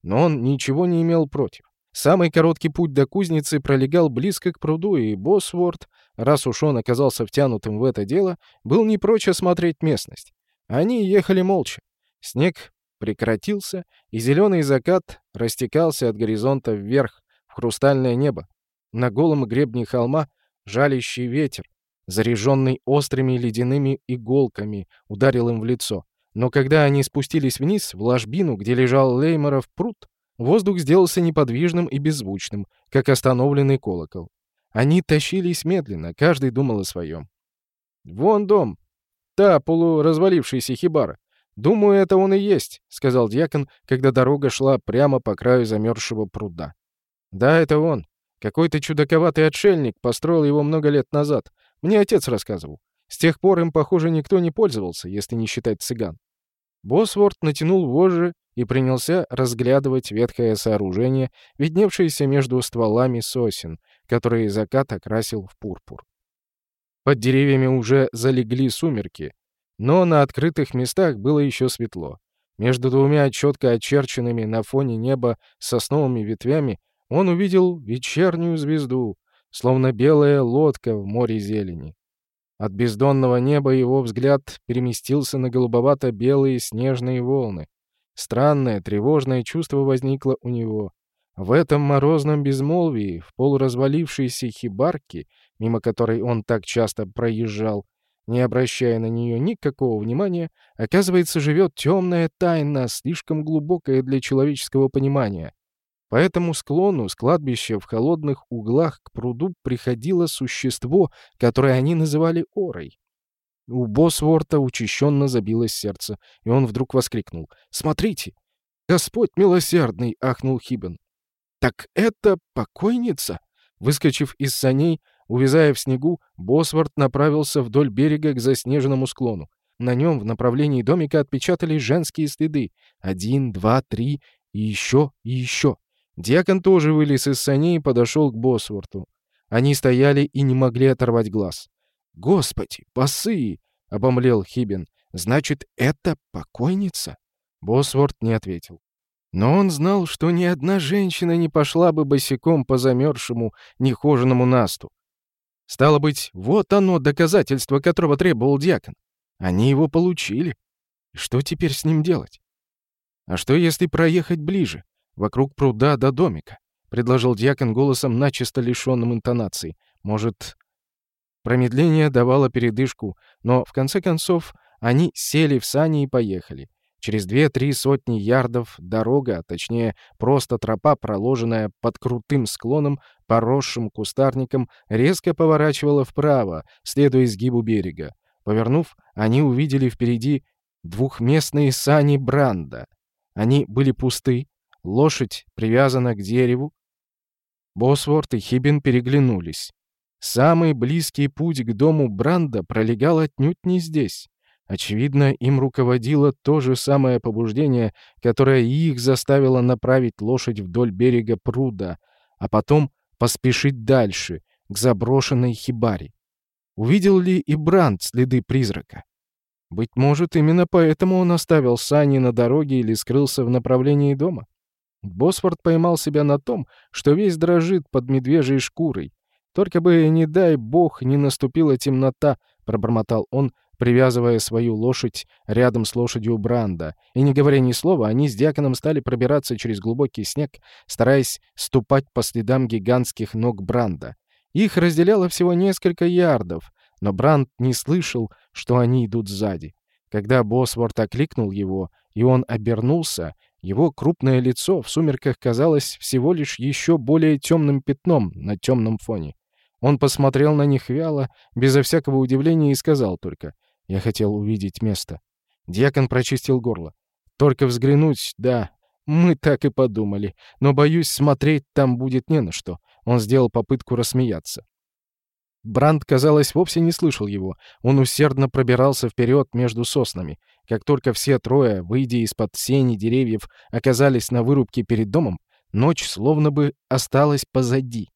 Но он ничего не имел против. Самый короткий путь до кузницы пролегал близко к пруду, и Босворд, раз уж он оказался втянутым в это дело, был не прочь осмотреть местность. Они ехали молча. Снег прекратился, и зеленый закат растекался от горизонта вверх, в хрустальное небо. На голом гребне холма жалящий ветер. заряженный острыми ледяными иголками, ударил им в лицо. Но когда они спустились вниз, в ложбину, где лежал Лейморов пруд, воздух сделался неподвижным и беззвучным, как остановленный колокол. Они тащились медленно, каждый думал о своем. «Вон дом, та полуразвалившаяся хибара. Думаю, это он и есть», — сказал дьякон, когда дорога шла прямо по краю замерзшего пруда. «Да, это он. Какой-то чудаковатый отшельник построил его много лет назад. Мне отец рассказывал. С тех пор им, похоже, никто не пользовался, если не считать цыган. Босворд натянул вожжи и принялся разглядывать ветхое сооружение, видневшееся между стволами сосен, которые закат окрасил в пурпур. Под деревьями уже залегли сумерки, но на открытых местах было еще светло. Между двумя четко очерченными на фоне неба сосновыми ветвями он увидел вечернюю звезду, словно белая лодка в море зелени. От бездонного неба его взгляд переместился на голубовато-белые снежные волны. Странное, тревожное чувство возникло у него. В этом морозном безмолвии, в полуразвалившейся хибарке, мимо которой он так часто проезжал, не обращая на нее никакого внимания, оказывается, живет темная тайна, слишком глубокая для человеческого понимания. По этому склону с кладбища в холодных углах к пруду приходило существо, которое они называли Орой. У Босворта учащенно забилось сердце, и он вдруг воскликнул. «Смотрите! Господь милосердный!» — ахнул Хибен. «Так это покойница?» Выскочив из саней, увязая в снегу, Босворт направился вдоль берега к заснеженному склону. На нем в направлении домика отпечатались женские следы. Один, два, три, и еще, и еще. Диакон тоже вылез из саней и подошел к Босворту. Они стояли и не могли оторвать глаз. «Господи, босые!» — обомлел Хибин. «Значит, это покойница?» Босворт не ответил. Но он знал, что ни одна женщина не пошла бы босиком по замерзшему, нехоженному насту. Стало быть, вот оно, доказательство, которого требовал дьякон. Они его получили. Что теперь с ним делать? А что, если проехать ближе? вокруг пруда до домика», — предложил дьякон голосом, начисто лишенным интонаций. «Может...» Промедление давало передышку, но, в конце концов, они сели в сани и поехали. Через две-три сотни ярдов дорога, а точнее, просто тропа, проложенная под крутым склоном, поросшим кустарником, резко поворачивала вправо, следуя изгибу берега. Повернув, они увидели впереди двухместные сани Бранда. Они были пусты, Лошадь привязана к дереву. Босворт и Хибин переглянулись. Самый близкий путь к дому Бранда пролегал отнюдь не здесь. Очевидно, им руководило то же самое побуждение, которое их заставило направить лошадь вдоль берега пруда, а потом поспешить дальше, к заброшенной хибаре. Увидел ли и Бранд следы призрака? Быть может, именно поэтому он оставил сани на дороге или скрылся в направлении дома? Босфорд поймал себя на том, что весь дрожит под медвежьей шкурой. «Только бы, не дай бог, не наступила темнота», — пробормотал он, привязывая свою лошадь рядом с лошадью Бранда. И не говоря ни слова, они с дьяконом стали пробираться через глубокий снег, стараясь ступать по следам гигантских ног Бранда. Их разделяло всего несколько ярдов, но Бранд не слышал, что они идут сзади. Когда Босворт окликнул его, и он обернулся, его крупное лицо в сумерках казалось всего лишь еще более темным пятном на темном фоне. Он посмотрел на них вяло, безо всякого удивления, и сказал только «Я хотел увидеть место». Дьякон прочистил горло. «Только взглянуть, да, мы так и подумали. Но, боюсь, смотреть там будет не на что». Он сделал попытку рассмеяться. Бранд, казалось, вовсе не слышал его. Он усердно пробирался вперед между соснами. Как только все трое, выйдя из-под сени деревьев, оказались на вырубке перед домом, ночь словно бы осталась позади.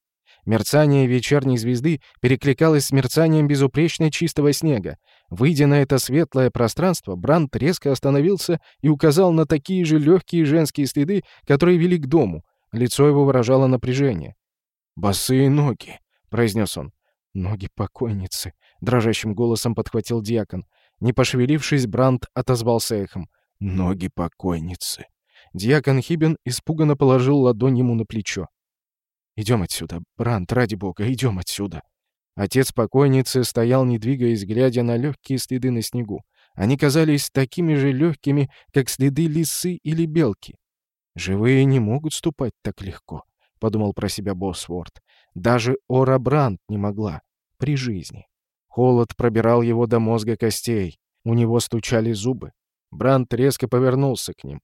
Мерцание вечерней звезды перекликалось с мерцанием безупречно чистого снега. Выйдя на это светлое пространство, Бранд резко остановился и указал на такие же легкие женские следы, которые вели к дому. Лицо его выражало напряжение. «Босые ноги», — произнес он. «Ноги покойницы», — дрожащим голосом подхватил диакон. Не пошевелившись, Бранд отозвался эхом. «Ноги покойницы». Диакон Хибен испуганно положил ладонь ему на плечо. «Идем отсюда, Бранд, ради бога, идем отсюда». Отец покойницы стоял, не двигаясь, глядя на легкие следы на снегу. Они казались такими же легкими, как следы лисы или белки. «Живые не могут ступать так легко», — подумал про себя Босворд. «Даже Ора Брандт не могла. При жизни». Холод пробирал его до мозга костей. У него стучали зубы. Брандт резко повернулся к ним.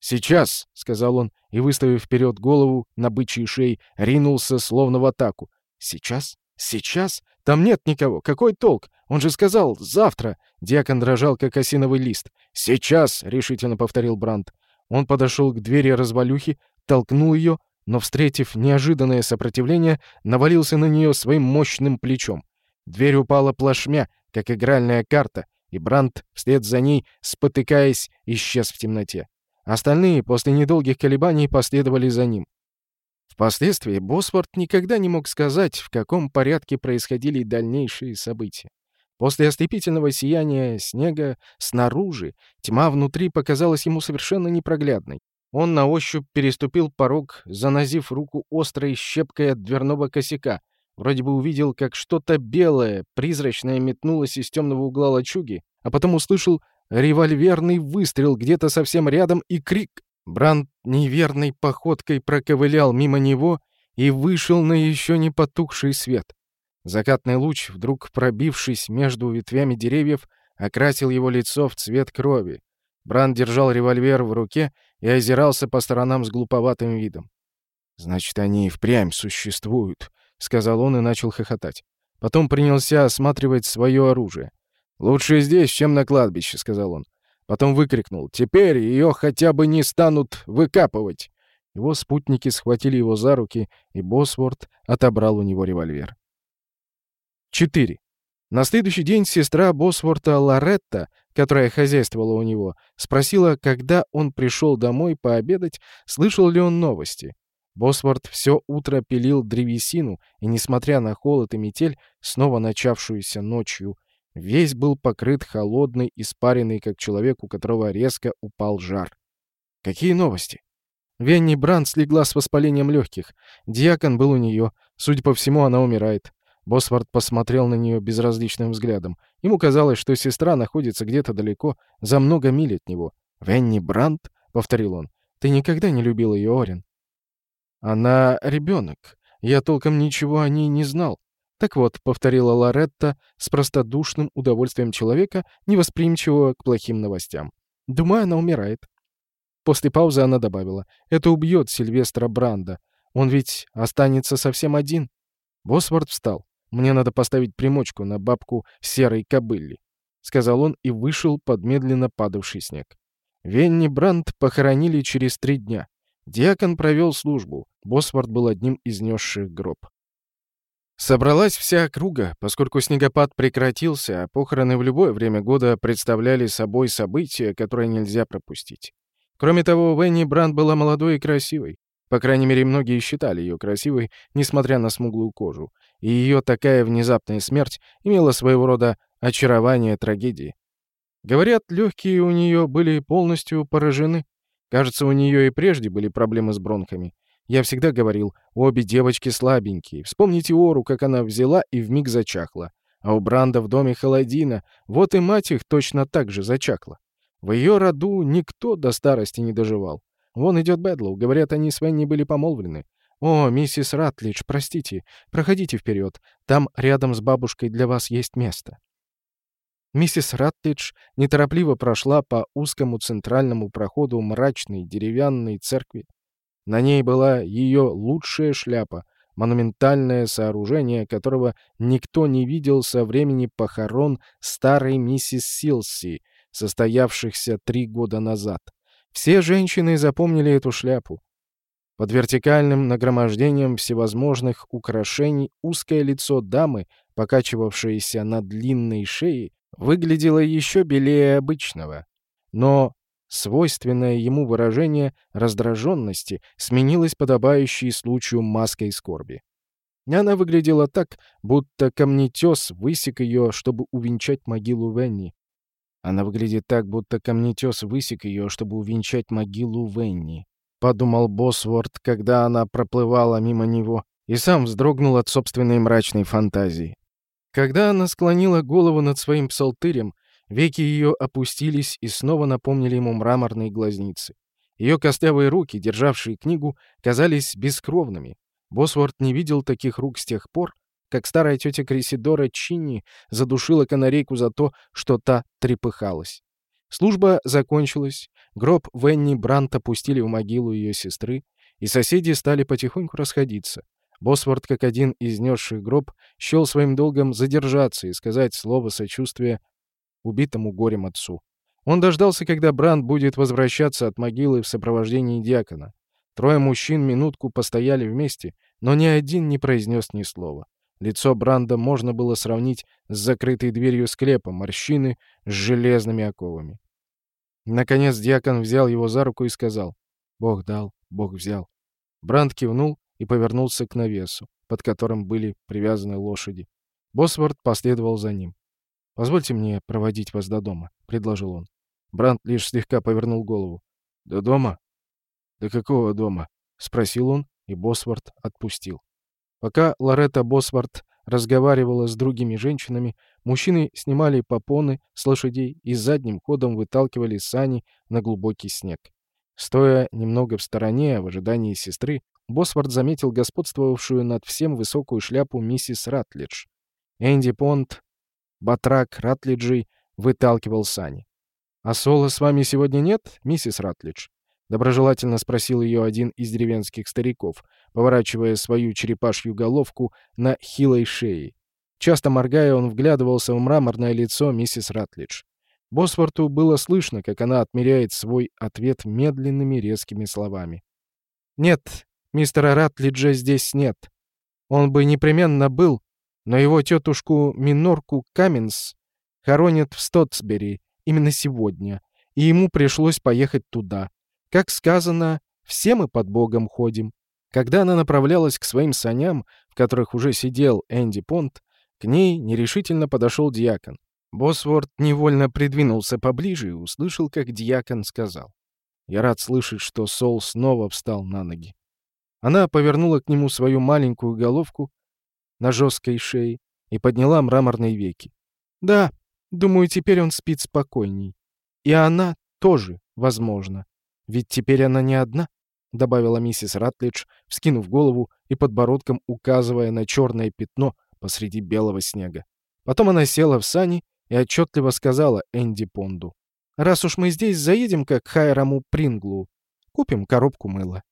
«Сейчас!» — сказал он, и, выставив вперед голову на бычьей шее, ринулся словно в атаку. «Сейчас? Сейчас? Там нет никого. Какой толк? Он же сказал «завтра». Диакон дрожал, как осиновый лист. «Сейчас!» — решительно повторил Брандт. Он подошел к двери развалюхи, толкнул ее, но, встретив неожиданное сопротивление, навалился на нее своим мощным плечом. Дверь упала плашмя, как игральная карта, и Брандт вслед за ней, спотыкаясь, исчез в темноте. Остальные после недолгих колебаний последовали за ним. Впоследствии Босворт никогда не мог сказать, в каком порядке происходили дальнейшие события. После ослепительного сияния снега снаружи тьма внутри показалась ему совершенно непроглядной. Он на ощупь переступил порог, занозив руку острой щепкой от дверного косяка. Вроде бы увидел, как что-то белое, призрачное метнулось из темного угла лачуги, а потом услышал револьверный выстрел где-то совсем рядом и крик. Бранд неверной походкой проковылял мимо него и вышел на еще не потухший свет. Закатный луч, вдруг пробившись между ветвями деревьев, окрасил его лицо в цвет крови. Бранд держал револьвер в руке и озирался по сторонам с глуповатым видом. «Значит, они и впрямь существуют», — сказал он и начал хохотать. Потом принялся осматривать свое оружие. «Лучше здесь, чем на кладбище», — сказал он. Потом выкрикнул. «Теперь ее хотя бы не станут выкапывать!» Его спутники схватили его за руки, и Босворд отобрал у него револьвер. 4. На следующий день сестра Босворта Лоретта, которая хозяйствовала у него, спросила, когда он пришел домой пообедать, слышал ли он новости. Босворт все утро пилил древесину, и, несмотря на холод и метель, снова начавшуюся ночью, весь был покрыт холодной, испаренной, как человек, у которого резко упал жар. Какие новости? Венни Бранд слегла с воспалением легких. Диакон был у нее. Судя по всему, она умирает. Босвард посмотрел на нее безразличным взглядом. Ему казалось, что сестра находится где-то далеко, за много миль от него. «Венни Брандт?» — повторил он. «Ты никогда не любил ее, Орин?» «Она ребенок. Я толком ничего о ней не знал». «Так вот», — повторила Лоретта с простодушным удовольствием человека, невосприимчивого к плохим новостям. «Думаю, она умирает». После паузы она добавила. «Это убьет Сильвестра Бранда. Он ведь останется совсем один». Босворд встал. Мне надо поставить примочку на бабку серой кобыли», — сказал он и вышел под медленно падавший снег. Венни Брандт похоронили через три дня. Диакон провел службу. Босворд был одним из несших гроб. Собралась вся округа, поскольку снегопад прекратился, а похороны в любое время года представляли собой событие, которое нельзя пропустить. Кроме того, Венни Брандт была молодой и красивой. По крайней мере, многие считали ее красивой, несмотря на смуглую кожу и ее такая внезапная смерть имела своего рода очарование трагедии. Говорят, легкие у нее были полностью поражены. Кажется, у нее и прежде были проблемы с бронхами. Я всегда говорил, обе девочки слабенькие. Вспомните Ору, как она взяла и вмиг зачахла. А у Бранда в доме холодина, вот и мать их точно так же зачахла. В ее роду никто до старости не доживал. Вон идет Бэдлоу, говорят, они с Венни были помолвлены. «О, миссис Ратлидж, простите, проходите вперед. Там рядом с бабушкой для вас есть место». Миссис Ратлидж неторопливо прошла по узкому центральному проходу мрачной деревянной церкви. На ней была ее лучшая шляпа, монументальное сооружение, которого никто не видел со времени похорон старой миссис Силси, состоявшихся три года назад. Все женщины запомнили эту шляпу. Под вертикальным нагромождением всевозможных украшений узкое лицо дамы, покачивавшееся на длинной шее, выглядело еще белее обычного. Но свойственное ему выражение раздраженности сменилось подобающей случаю маской скорби. Она выглядела так, будто камнетес высек ее, чтобы увенчать могилу Венни. Она выглядит так, будто камнетес высек ее, чтобы увенчать могилу Венни подумал Босворд, когда она проплывала мимо него, и сам вздрогнул от собственной мрачной фантазии. Когда она склонила голову над своим псалтырем, веки ее опустились и снова напомнили ему мраморные глазницы. Ее костлявые руки, державшие книгу, казались бескровными. Босворд не видел таких рук с тех пор, как старая тетя Крисидора Чинни задушила канарейку за то, что та трепыхалась. Служба закончилась, гроб Венни Брант опустили в могилу ее сестры, и соседи стали потихоньку расходиться. Босворд, как один из несших гроб, счел своим долгом задержаться и сказать слово сочувствия убитому горем отцу. Он дождался, когда Бранд будет возвращаться от могилы в сопровождении диакона. Трое мужчин минутку постояли вместе, но ни один не произнес ни слова. Лицо Бранда можно было сравнить с закрытой дверью склепа, морщины с железными оковами. Наконец диакон взял его за руку и сказал «Бог дал, Бог взял». Бранд кивнул и повернулся к навесу, под которым были привязаны лошади. Босворд последовал за ним. «Позвольте мне проводить вас до дома», — предложил он. Бранд лишь слегка повернул голову. «До дома? До какого дома?» — спросил он, и Босворд отпустил. Пока Лоретта Босвард разговаривала с другими женщинами, мужчины снимали попоны с лошадей и задним ходом выталкивали сани на глубокий снег. Стоя немного в стороне, в ожидании сестры, Босвард заметил господствовавшую над всем высокую шляпу миссис Ратлидж. Энди Понт, батрак Ратлиджей, выталкивал сани. «А Соло с вами сегодня нет, миссис Ратлидж?» Доброжелательно спросил ее один из деревенских стариков, поворачивая свою черепашью головку на хилой шее. Часто моргая, он вглядывался в мраморное лицо миссис Ратлидж. Босворту было слышно, как она отмеряет свой ответ медленными резкими словами. «Нет, мистера Ратлиджа здесь нет. Он бы непременно был, но его тетушку Минорку Каменс хоронят в Стотсбери именно сегодня, и ему пришлось поехать туда. Как сказано, все мы под Богом ходим. Когда она направлялась к своим саням, в которых уже сидел Энди Понт, к ней нерешительно подошел диакон. Босворд невольно придвинулся поближе и услышал, как диакон сказал. «Я рад слышать, что Сол снова встал на ноги». Она повернула к нему свою маленькую головку на жесткой шее и подняла мраморные веки. «Да, думаю, теперь он спит спокойней. И она тоже, возможно. Ведь теперь она не одна, — добавила миссис Ратлидж, вскинув голову и подбородком указывая на черное пятно посреди белого снега. Потом она села в сани и отчетливо сказала Энди Понду. «Раз уж мы здесь, заедем-ка к Хайраму Принглу. Купим коробку мыла».